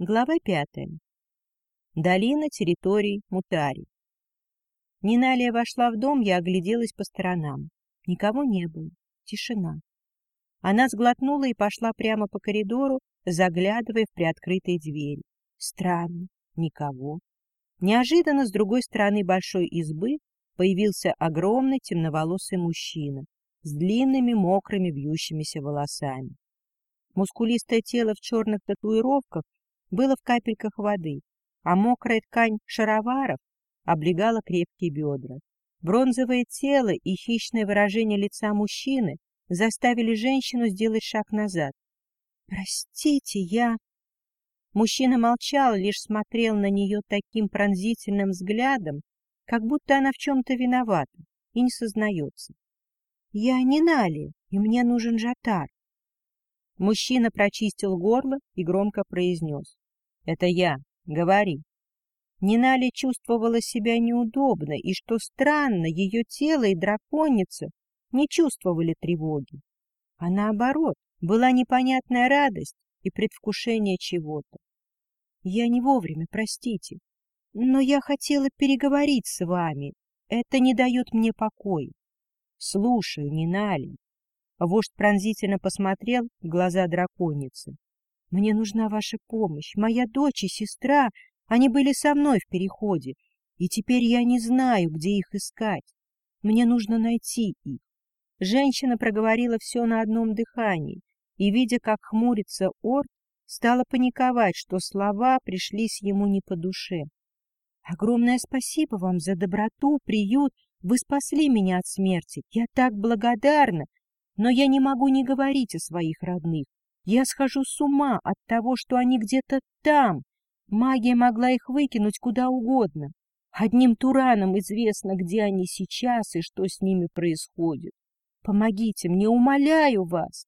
Глава пятая. Долина территорий Мутари. Ниналия вошла в дом, я огляделась по сторонам. Никого не было. Тишина. Она сглотнула и пошла прямо по коридору, заглядывая в приоткрытые двери. Странно. Никого. Неожиданно с другой стороны большой избы появился огромный темноволосый мужчина с длинными мокрыми вьющимися волосами. Мускулистое тело в черных татуировках было в капельках воды, а мокрая ткань шароваров облегала крепкие бедра. Бронзовое тело и хищное выражение лица мужчины заставили женщину сделать шаг назад. «Простите, я...» Мужчина молчал, лишь смотрел на нее таким пронзительным взглядом, как будто она в чем-то виновата и не сознается. «Я не Нали, и мне нужен жатар». Мужчина прочистил горло и громко произнес. Это я. Говори. Нинали чувствовала себя неудобно, и, что странно, ее тело и драконица не чувствовали тревоги. А наоборот, была непонятная радость и предвкушение чего-то. Я не вовремя, простите, но я хотела переговорить с вами. Это не дает мне покоя. Слушаю, Нинали. Вождь пронзительно посмотрел в глаза драконицы. Мне нужна ваша помощь. Моя дочь и сестра, они были со мной в переходе, и теперь я не знаю, где их искать. Мне нужно найти их. Женщина проговорила все на одном дыхании, и, видя, как хмурится Орд, стала паниковать, что слова пришлись ему не по душе. «Огромное спасибо вам за доброту, приют. Вы спасли меня от смерти. Я так благодарна, но я не могу не говорить о своих родных. Я схожу с ума от того, что они где-то там. Магия могла их выкинуть куда угодно. Одним Тураном известно, где они сейчас и что с ними происходит. Помогите мне, умоляю вас.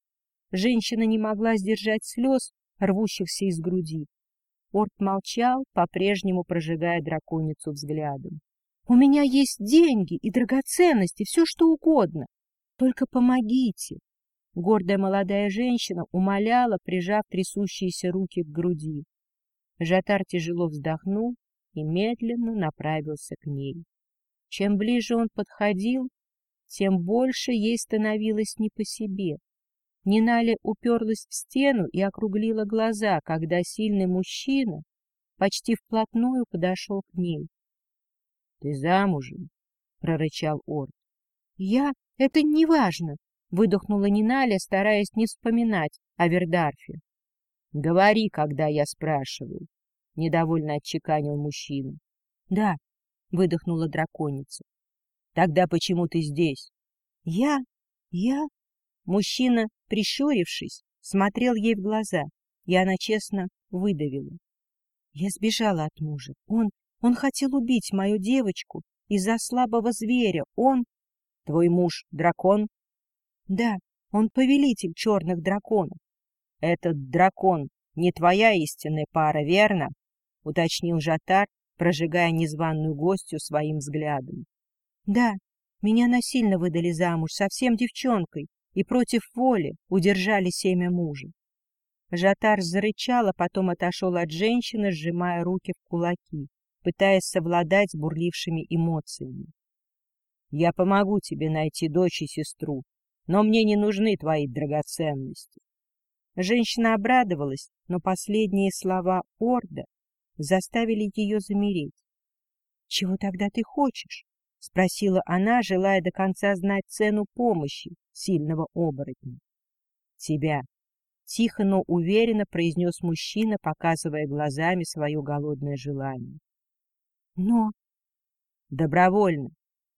Женщина не могла сдержать слез, рвущихся из груди. Орт молчал, по-прежнему прожигая драконицу взглядом. — У меня есть деньги и драгоценности, все что угодно. Только помогите. Гордая молодая женщина умоляла, прижав трясущиеся руки к груди. Жатар тяжело вздохнул и медленно направился к ней. Чем ближе он подходил, тем больше ей становилось не по себе. Ниналя уперлась в стену и округлила глаза, когда сильный мужчина почти вплотную подошел к ней. — Ты замужем? — прорычал Орд. — Я? Это не важно. Выдохнула Ниналя, стараясь не вспоминать о Вердарфе. — Говори, когда я спрашиваю, — недовольно отчеканил мужчина. — Да, — выдохнула драконица. — Тогда почему ты здесь? — Я? Я? Мужчина, прищурившись, смотрел ей в глаза, и она честно выдавила. Я сбежала от мужа. Он, он хотел убить мою девочку из-за слабого зверя. Он... Твой муж — дракон? Да, он повелитель черных драконов. Этот дракон не твоя истинная пара, верно? Уточнил Жатар, прожигая незваную гостью своим взглядом. Да, меня насильно выдали замуж, совсем девчонкой, и против воли удержали семя мужа. Жатар зарычал, а потом отошел от женщины, сжимая руки в кулаки, пытаясь совладать с бурлившими эмоциями. — Я помогу тебе найти дочь и сестру, но мне не нужны твои драгоценности. Женщина обрадовалась, но последние слова Орда заставили ее замереть. — Чего тогда ты хочешь? — спросила она, желая до конца знать цену помощи сильного оборотня. — Тебя. Тихо, но уверенно произнес мужчина, показывая глазами свое голодное желание. — Но... — Добровольно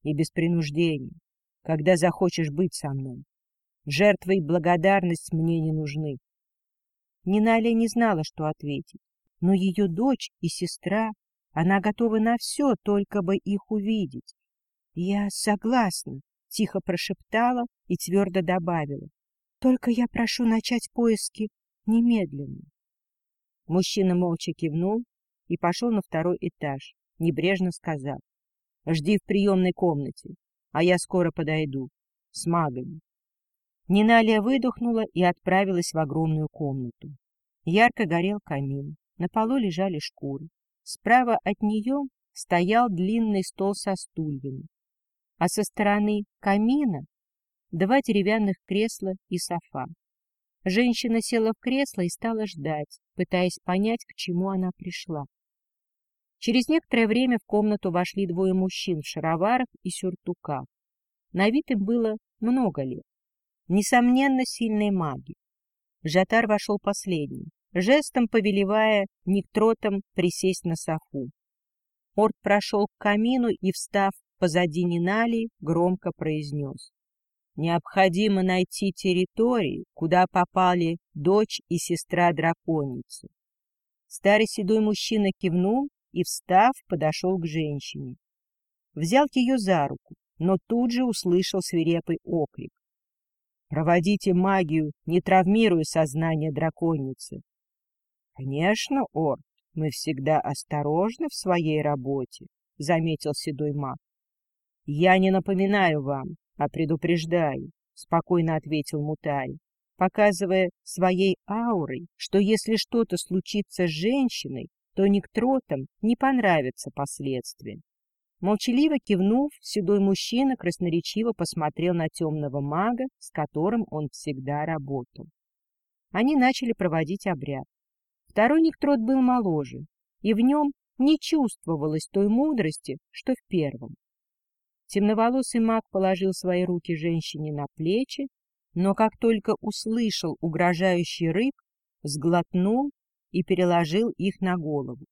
и без принуждения когда захочешь быть со мной. Жертва и благодарность мне не нужны. Ниналя не знала, что ответить, но ее дочь и сестра, она готова на все, только бы их увидеть. — Я согласна, — тихо прошептала и твердо добавила. — Только я прошу начать поиски немедленно. Мужчина молча кивнул и пошел на второй этаж, небрежно сказав. — Жди в приемной комнате а я скоро подойду. С магами. Ниналия выдохнула и отправилась в огромную комнату. Ярко горел камин. На полу лежали шкуры. Справа от нее стоял длинный стол со стульями, а со стороны камина два деревянных кресла и софа. Женщина села в кресло и стала ждать, пытаясь понять, к чему она пришла. Через некоторое время в комнату вошли двое мужчин в шароварах и сюртуках. На вид им было много лет. Несомненно, сильные маги. Жатар вошел последним, жестом повелевая Никтротом присесть на софу. Орд прошел к камину и, встав позади Нинали, громко произнес. Необходимо найти территории, куда попали дочь и сестра драконицы. Старый седой мужчина кивнул и, встав, подошел к женщине. Взял ее за руку, но тут же услышал свирепый окрик. «Проводите магию, не травмируя сознание драконицы!» «Конечно, Орд, мы всегда осторожны в своей работе», — заметил седой маг. «Я не напоминаю вам, а предупреждаю», — спокойно ответил Мутари, показывая своей аурой, что если что-то случится с женщиной, то Никтротам не понравятся последствия. Молчаливо кивнув, седой мужчина красноречиво посмотрел на темного мага, с которым он всегда работал. Они начали проводить обряд. Второй Никтрот был моложе, и в нем не чувствовалось той мудрости, что в первом. Темноволосый маг положил свои руки женщине на плечи, но как только услышал угрожающий рык, сглотнул и переложил их на голову.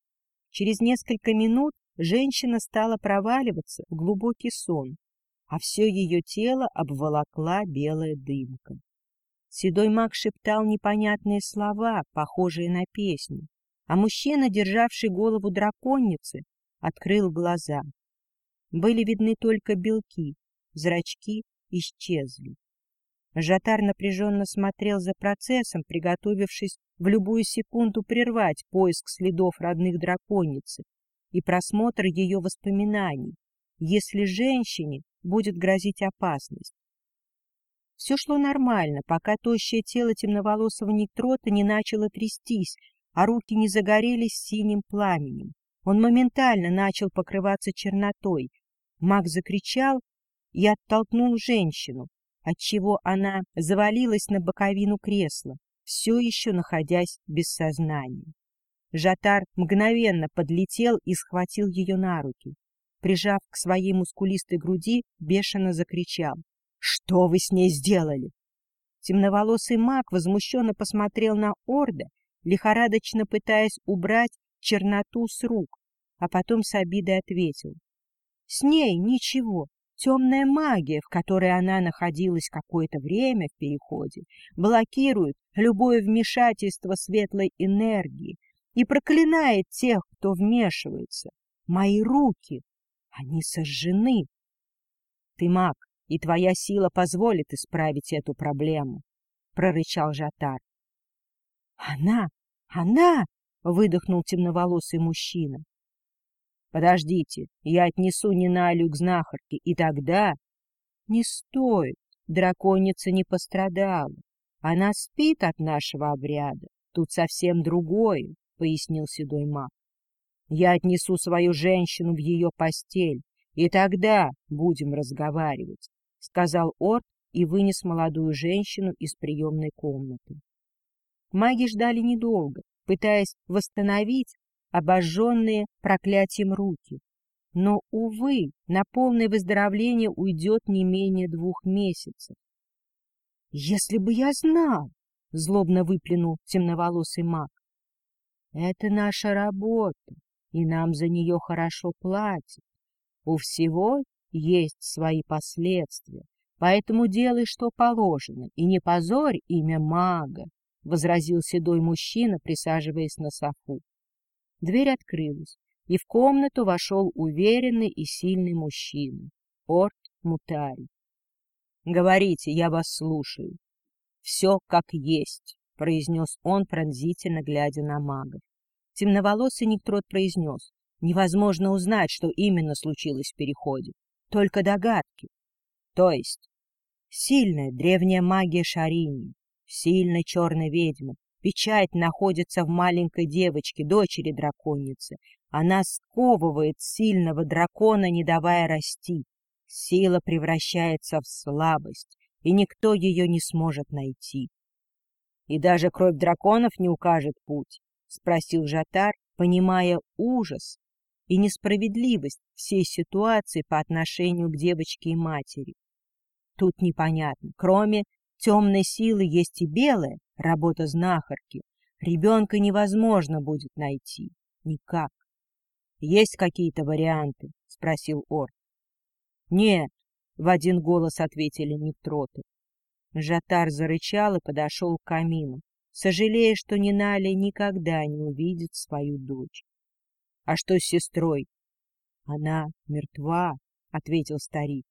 Через несколько минут женщина стала проваливаться в глубокий сон, а все ее тело обволокла белая дымка. Седой маг шептал непонятные слова, похожие на песню, а мужчина, державший голову драконницы, открыл глаза. Были видны только белки, зрачки исчезли. Жатар напряженно смотрел за процессом, приготовившись в любую секунду прервать поиск следов родных драконицы и просмотр ее воспоминаний, если женщине будет грозить опасность. Все шло нормально, пока тощее тело темноволосого Никтрота не начало трястись, а руки не загорелись синим пламенем. Он моментально начал покрываться чернотой, Маг закричал и оттолкнул женщину, отчего она завалилась на боковину кресла, все еще находясь без сознания. Жатар мгновенно подлетел и схватил ее на руки. Прижав к своей мускулистой груди, бешено закричал. — Что вы с ней сделали? Темноволосый маг возмущенно посмотрел на Орда, лихорадочно пытаясь убрать черноту с рук, а потом с обидой ответил. С ней ничего. Темная магия, в которой она находилась какое-то время в переходе, блокирует любое вмешательство светлой энергии и проклинает тех, кто вмешивается. Мои руки, они сожжены. Ты маг, и твоя сила позволит исправить эту проблему, — прорычал Жатар. — Она, она! — выдохнул темноволосый мужчина. Подождите, я отнесу Ниналю к знахарке, и тогда... Не стоит, драконица не пострадала. Она спит от нашего обряда. Тут совсем другое, — пояснил седой маг. Я отнесу свою женщину в ее постель, и тогда будем разговаривать, — сказал Орд и вынес молодую женщину из приемной комнаты. Маги ждали недолго, пытаясь восстановить обожженные проклятием руки. Но, увы, на полное выздоровление уйдет не менее двух месяцев. — Если бы я знал! — злобно выплюнул темноволосый маг. — Это наша работа, и нам за нее хорошо платят. У всего есть свои последствия, поэтому делай, что положено, и не позорь имя мага, — возразил седой мужчина, присаживаясь на софу. Дверь открылась, и в комнату вошел уверенный и сильный мужчина, Орт Мутари. — Говорите, я вас слушаю. — Все как есть, — произнес он, пронзительно глядя на магов. Темноволосый Никтрот произнес. Невозможно узнать, что именно случилось в переходе. Только догадки. То есть, сильная древняя магия Шарини, сильной черной ведьмы, Печать находится в маленькой девочке, дочери драконицы. Она сковывает сильного дракона, не давая расти. Сила превращается в слабость, и никто ее не сможет найти. — И даже кровь драконов не укажет путь? — спросил Жатар, понимая ужас и несправедливость всей ситуации по отношению к девочке и матери. Тут непонятно, кроме темной силы есть и белая, работа знахарки. Ребенка невозможно будет найти. Никак. — Есть какие-то варианты? — спросил Ор. — Нет, — в один голос ответили Нектроты. Жатар зарычал и подошел к камину, сожалея, что Ниналя никогда не увидит свою дочь. — А что с сестрой? — Она мертва, — ответил старик.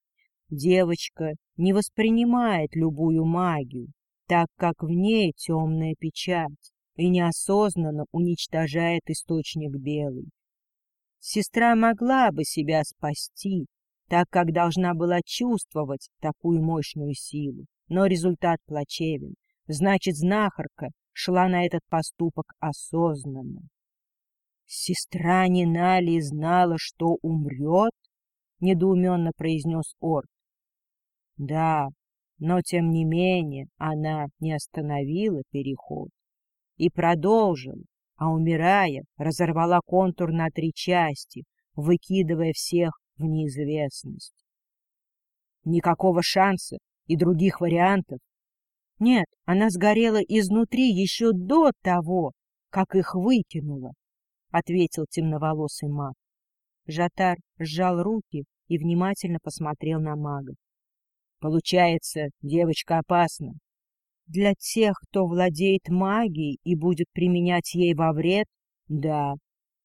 Девочка не воспринимает любую магию, так как в ней темная печать и неосознанно уничтожает источник белый. Сестра могла бы себя спасти, так как должна была чувствовать такую мощную силу, но результат плачевен. Значит, знахарка шла на этот поступок осознанно. «Сестра Нинали знала, что умрет?» — недоуменно произнес Орд. «Да, но тем не менее она не остановила переход и продолжила, а умирая, разорвала контур на три части, выкидывая всех в неизвестность. Никакого шанса и других вариантов. Нет, она сгорела изнутри еще до того, как их выкинула, — ответил темноволосый маг. Жатар сжал руки и внимательно посмотрел на мага. Получается, девочка опасна. Для тех, кто владеет магией и будет применять ей во вред, да.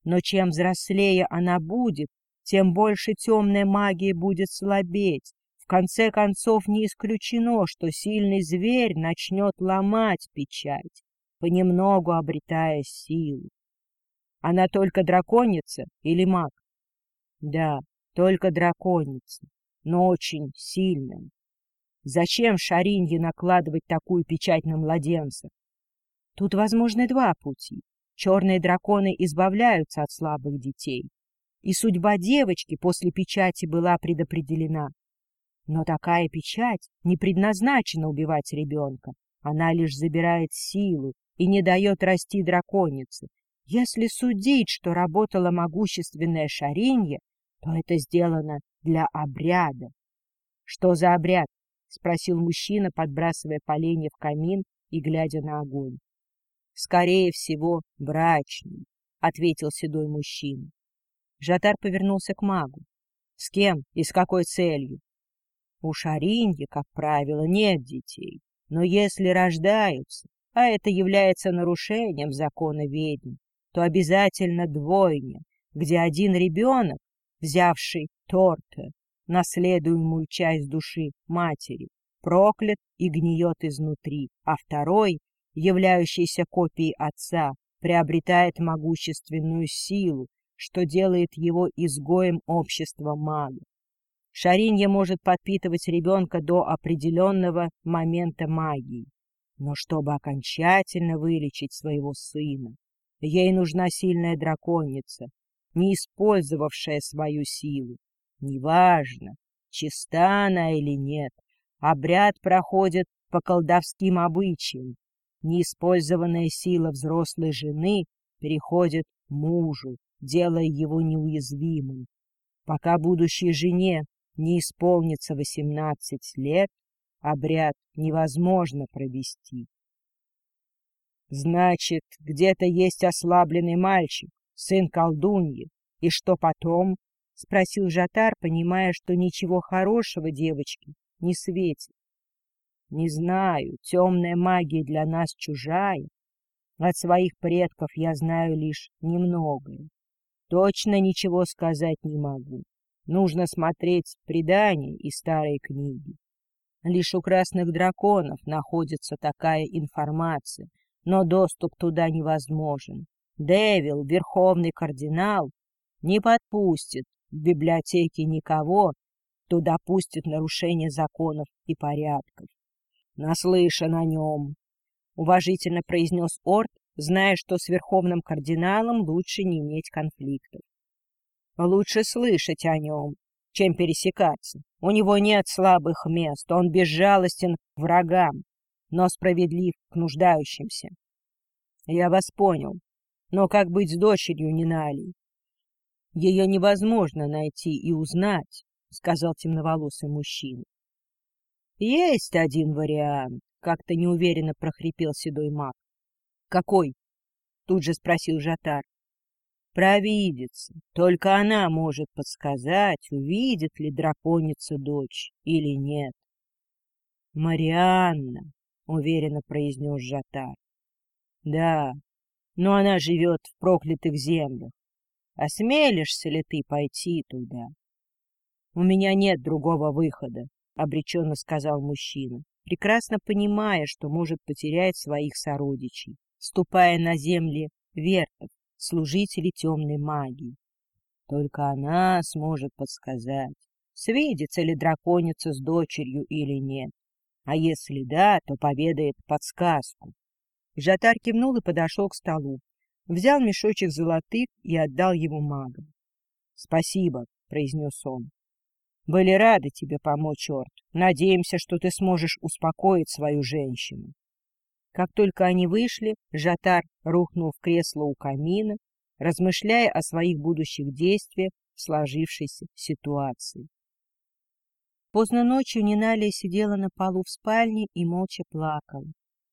Но чем взрослее она будет, тем больше темная магия будет слабеть. В конце концов, не исключено, что сильный зверь начнет ломать печать, понемногу обретая силу. Она только драконица или маг? Да, только драконица, но очень сильная. Зачем Шаринье накладывать такую печать на младенца? Тут возможны два пути. Черные драконы избавляются от слабых детей. И судьба девочки после печати была предопределена. Но такая печать не предназначена убивать ребенка. Она лишь забирает силу и не дает расти драконице. Если судить, что работала могущественная Шаринья, то это сделано для обряда. Что за обряд? — спросил мужчина, подбрасывая поленья в камин и глядя на огонь. — Скорее всего, брачный, — ответил седой мужчина. Жатар повернулся к магу. — С кем и с какой целью? — У Шариньи, как правило, нет детей, но если рождаются, а это является нарушением закона ведьм, то обязательно двойня, где один ребенок, взявший торта, наследуемую часть души матери, проклят и гниет изнутри, а второй, являющийся копией отца, приобретает могущественную силу, что делает его изгоем общества мага. Шаринья может подпитывать ребенка до определенного момента магии, но чтобы окончательно вылечить своего сына, ей нужна сильная драконица, не использовавшая свою силу. Неважно, чиста она или нет, обряд проходит по колдовским обычаям. Неиспользованная сила взрослой жены переходит мужу, делая его неуязвимым. Пока будущей жене не исполнится восемнадцать лет, обряд невозможно провести. Значит, где-то есть ослабленный мальчик, сын колдуньи, и что потом? — спросил Жатар, понимая, что ничего хорошего девочке не светит. — Не знаю, темная магия для нас чужая. От своих предков я знаю лишь немногое. Точно ничего сказать не могу. Нужно смотреть предания и старые книги. Лишь у красных драконов находится такая информация, но доступ туда невозможен. Девил, верховный кардинал, не подпустит в библиотеке никого, кто допустит нарушение законов и порядков. Наслышан о нем. — уважительно произнес Орд, зная, что с верховным кардиналом лучше не иметь конфликтов. «Лучше слышать о нем, чем пересекаться. У него нет слабых мест, он безжалостен к врагам, но справедлив к нуждающимся». «Я вас понял. Но как быть с дочерью Ниналей?» «Ее невозможно найти и узнать», — сказал темноволосый мужчина. «Есть один вариант», — как-то неуверенно прохрипел седой маг. «Какой?» — тут же спросил Жатар. «Провидица. Только она может подсказать, увидит ли драконица дочь или нет». «Марианна», — уверенно произнес Жатар. «Да, но она живет в проклятых землях. Осмелишься ли ты пойти туда?» «У меня нет другого выхода», — обреченно сказал мужчина, прекрасно понимая, что может потерять своих сородичей ступая на земли вертов, служителей темной магии. Только она сможет подсказать, свидится ли драконица с дочерью или нет. А если да, то поведает подсказку. Жатар кивнул и подошел к столу. Взял мешочек золотых и отдал его магам. — Спасибо, — произнес он. — Были рады тебе помочь, Орд. Надеемся, что ты сможешь успокоить свою женщину. Как только они вышли, Жатар рухнул в кресло у камина, размышляя о своих будущих действиях в сложившейся ситуации. Поздно ночью Ниналия сидела на полу в спальне и молча плакала.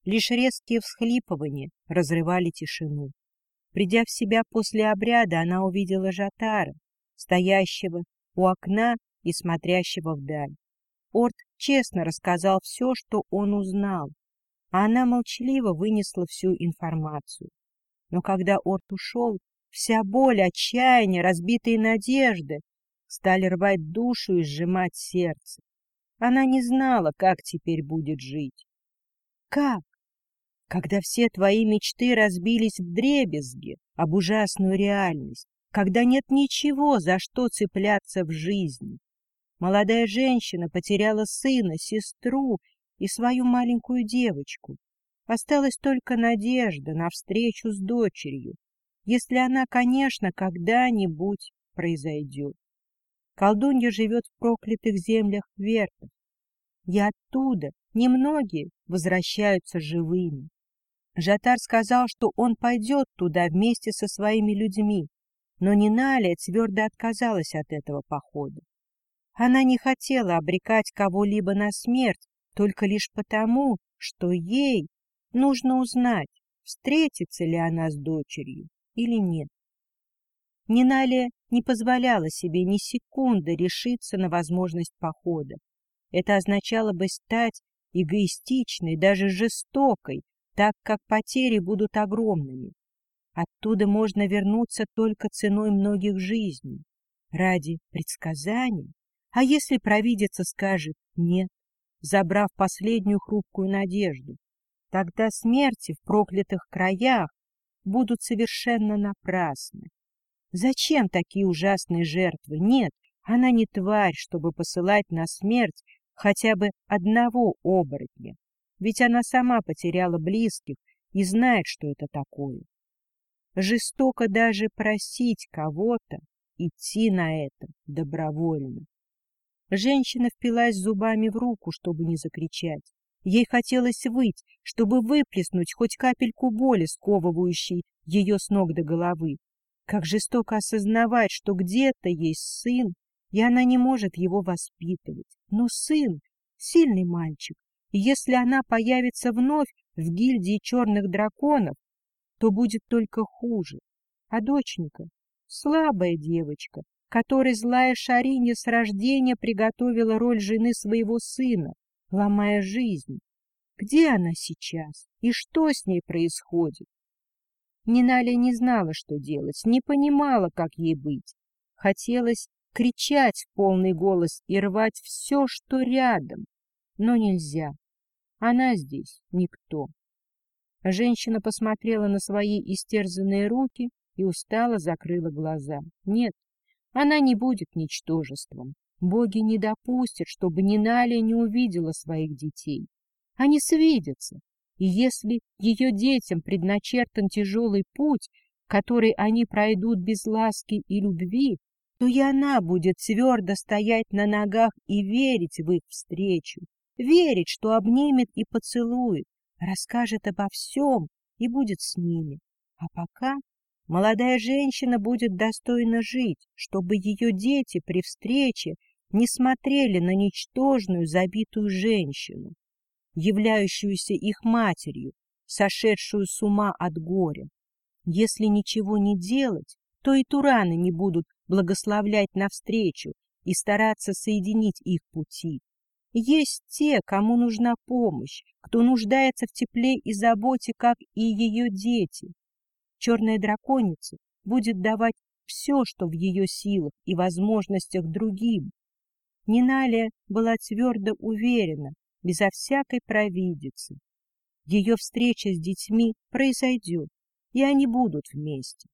Лишь резкие всхлипывания разрывали тишину. Придя в себя после обряда, она увидела Жатара, стоящего у окна и смотрящего вдаль. Орд честно рассказал все, что он узнал, а она молчаливо вынесла всю информацию. Но когда Орт ушел, вся боль, отчаяние, разбитые надежды стали рвать душу и сжимать сердце. Она не знала, как теперь будет жить. Как? Когда все твои мечты разбились в дребезги об ужасную реальность, когда нет ничего, за что цепляться в жизни. Молодая женщина потеряла сына, сестру и свою маленькую девочку. Осталась только надежда на встречу с дочерью, если она, конечно, когда-нибудь произойдет. Колдунья живет в проклятых землях Вертов, и оттуда немногие возвращаются живыми. Жатар сказал, что он пойдет туда вместе со своими людьми, но Ниналия твердо отказалась от этого похода. Она не хотела обрекать кого-либо на смерть только лишь потому, что ей нужно узнать, встретится ли она с дочерью или нет. Ниналия не позволяла себе ни секунды решиться на возможность похода. Это означало бы стать эгоистичной, даже жестокой, так как потери будут огромными. Оттуда можно вернуться только ценой многих жизней. Ради предсказания? А если провидица скажет «нет»? забрав последнюю хрупкую надежду. Тогда смерти в проклятых краях будут совершенно напрасны. Зачем такие ужасные жертвы? Нет, она не тварь, чтобы посылать на смерть хотя бы одного оборотня. Ведь она сама потеряла близких и знает, что это такое. Жестоко даже просить кого-то идти на это добровольно. Женщина впилась зубами в руку, чтобы не закричать. Ей хотелось выть, чтобы выплеснуть хоть капельку боли, сковывающей ее с ног до головы. Как жестоко осознавать, что где-то есть сын, и она не может его воспитывать. Но сын — сильный мальчик, если она появится вновь в гильдии черных драконов, то будет только хуже. А доченька — слабая девочка, которой злая Шариня с рождения приготовила роль жены своего сына, ломая жизнь. Где она сейчас и что с ней происходит? Ниналя не знала, что делать, не понимала, как ей быть. Хотелось кричать в полный голос и рвать все, что рядом, но нельзя. Она здесь никто. Женщина посмотрела на свои истерзанные руки и устало закрыла глаза. Нет, она не будет ничтожеством. Боги не допустят, чтобы Ниналия не увидела своих детей. Они свидятся, И если ее детям предначертан тяжелый путь, который они пройдут без ласки и любви, то и она будет твердо стоять на ногах и верить в их встречу, верить, что обнимет и поцелует, расскажет обо всем и будет с ними. А пока молодая женщина будет достойно жить, чтобы ее дети при встрече не смотрели на ничтожную забитую женщину, являющуюся их матерью, сошедшую с ума от горя. Если ничего не делать, то и тураны не будут благословлять навстречу и стараться соединить их пути. Есть те, кому нужна помощь, кто нуждается в тепле и заботе, как и ее дети. Черная драконица будет давать все, что в ее силах и возможностях другим. Ниналия была твердо уверена, безо всякой провидицы. Ее встреча с детьми произойдет, и они будут вместе.